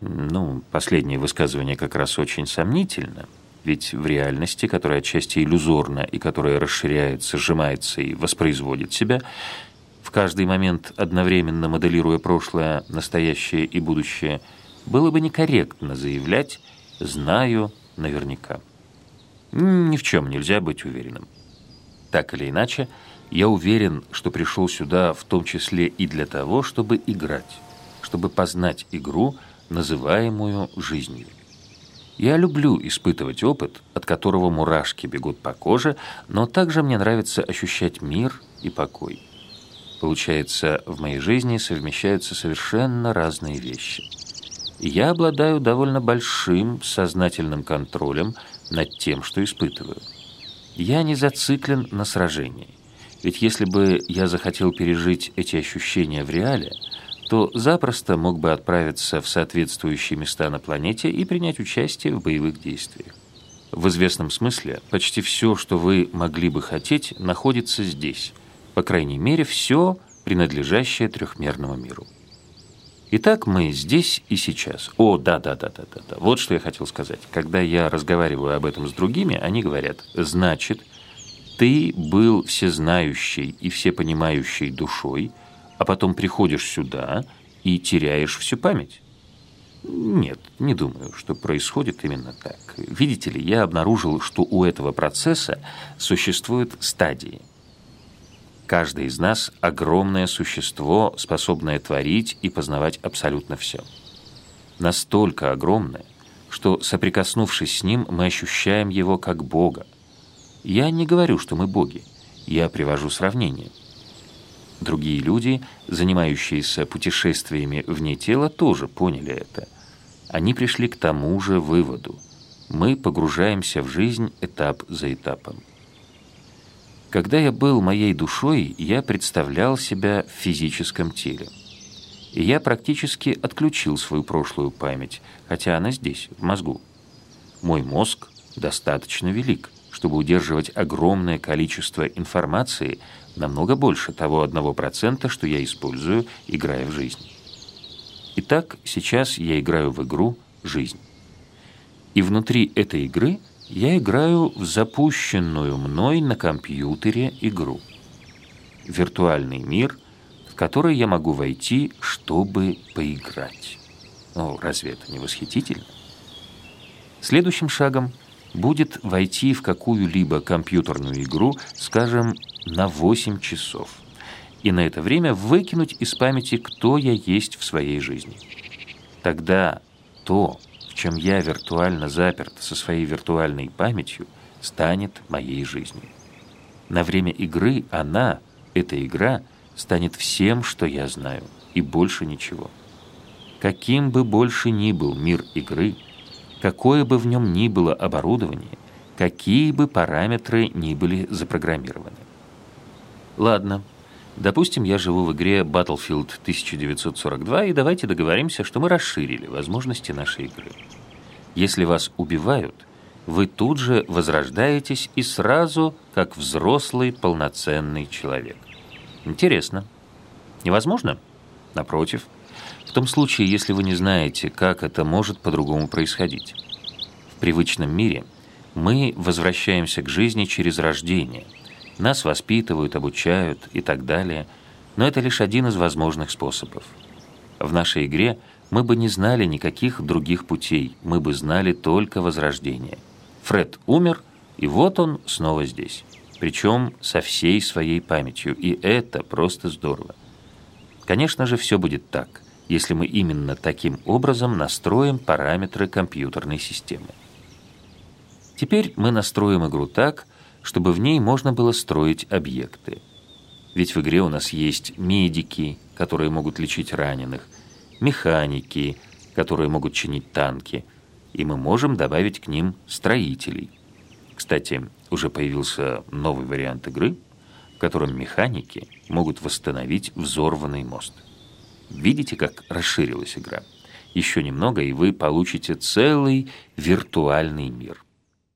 Ну, последнее высказывание как раз очень сомнительно. Ведь в реальности, которая отчасти иллюзорна и которая расширяется, сжимается и воспроизводит себя, в каждый момент одновременно моделируя прошлое, настоящее и будущее, было бы некорректно заявлять «знаю наверняка». Ни в чем нельзя быть уверенным. Так или иначе, я уверен, что пришел сюда в том числе и для того, чтобы играть, чтобы познать игру, называемую жизнью. Я люблю испытывать опыт, от которого мурашки бегут по коже, но также мне нравится ощущать мир и покой. Получается, в моей жизни совмещаются совершенно разные вещи. я обладаю довольно большим сознательным контролем над тем, что испытываю. Я не зациклен на сражении. Ведь если бы я захотел пережить эти ощущения в реале, то запросто мог бы отправиться в соответствующие места на планете и принять участие в боевых действиях. В известном смысле почти все, что вы могли бы хотеть, находится здесь. По крайней мере, все, принадлежащее трехмерному миру. Итак, мы здесь и сейчас. О, да, да, да, да, да, да. Вот что я хотел сказать. Когда я разговариваю об этом с другими, они говорят, значит, ты был всезнающей и всепонимающей душой, а потом приходишь сюда и теряешь всю память. Нет, не думаю, что происходит именно так. Видите ли, я обнаружил, что у этого процесса существуют стадии – Каждый из нас – огромное существо, способное творить и познавать абсолютно все. Настолько огромное, что, соприкоснувшись с ним, мы ощущаем его как Бога. Я не говорю, что мы боги. Я привожу сравнение. Другие люди, занимающиеся путешествиями вне тела, тоже поняли это. Они пришли к тому же выводу. Мы погружаемся в жизнь этап за этапом. Когда я был моей душой, я представлял себя в физическом теле. И я практически отключил свою прошлую память, хотя она здесь, в мозгу. Мой мозг достаточно велик, чтобы удерживать огромное количество информации, намного больше того одного процента, что я использую, играя в жизнь. Итак, сейчас я играю в игру «Жизнь». И внутри этой игры – я играю в запущенную мной на компьютере игру. Виртуальный мир, в который я могу войти, чтобы поиграть. Ну, разве это не восхитительно? Следующим шагом будет войти в какую-либо компьютерную игру, скажем, на 8 часов, и на это время выкинуть из памяти, кто я есть в своей жизни. Тогда то, чем я виртуально заперт со своей виртуальной памятью, станет моей жизнью. На время игры она, эта игра, станет всем, что я знаю, и больше ничего. Каким бы больше ни был мир игры, какое бы в нем ни было оборудование, какие бы параметры ни были запрограммированы. Ладно, Допустим, я живу в игре Battlefield 1942, и давайте договоримся, что мы расширили возможности нашей игры. Если вас убивают, вы тут же возрождаетесь и сразу как взрослый полноценный человек. Интересно. Невозможно? Напротив. В том случае, если вы не знаете, как это может по-другому происходить. В привычном мире мы возвращаемся к жизни через рождение – нас воспитывают, обучают и так далее, но это лишь один из возможных способов. В нашей игре мы бы не знали никаких других путей, мы бы знали только возрождение. Фред умер, и вот он снова здесь. Причем со всей своей памятью, и это просто здорово. Конечно же, все будет так, если мы именно таким образом настроим параметры компьютерной системы. Теперь мы настроим игру так, чтобы в ней можно было строить объекты. Ведь в игре у нас есть медики, которые могут лечить раненых, механики, которые могут чинить танки, и мы можем добавить к ним строителей. Кстати, уже появился новый вариант игры, в котором механики могут восстановить взорванный мост. Видите, как расширилась игра? Еще немного, и вы получите целый виртуальный мир.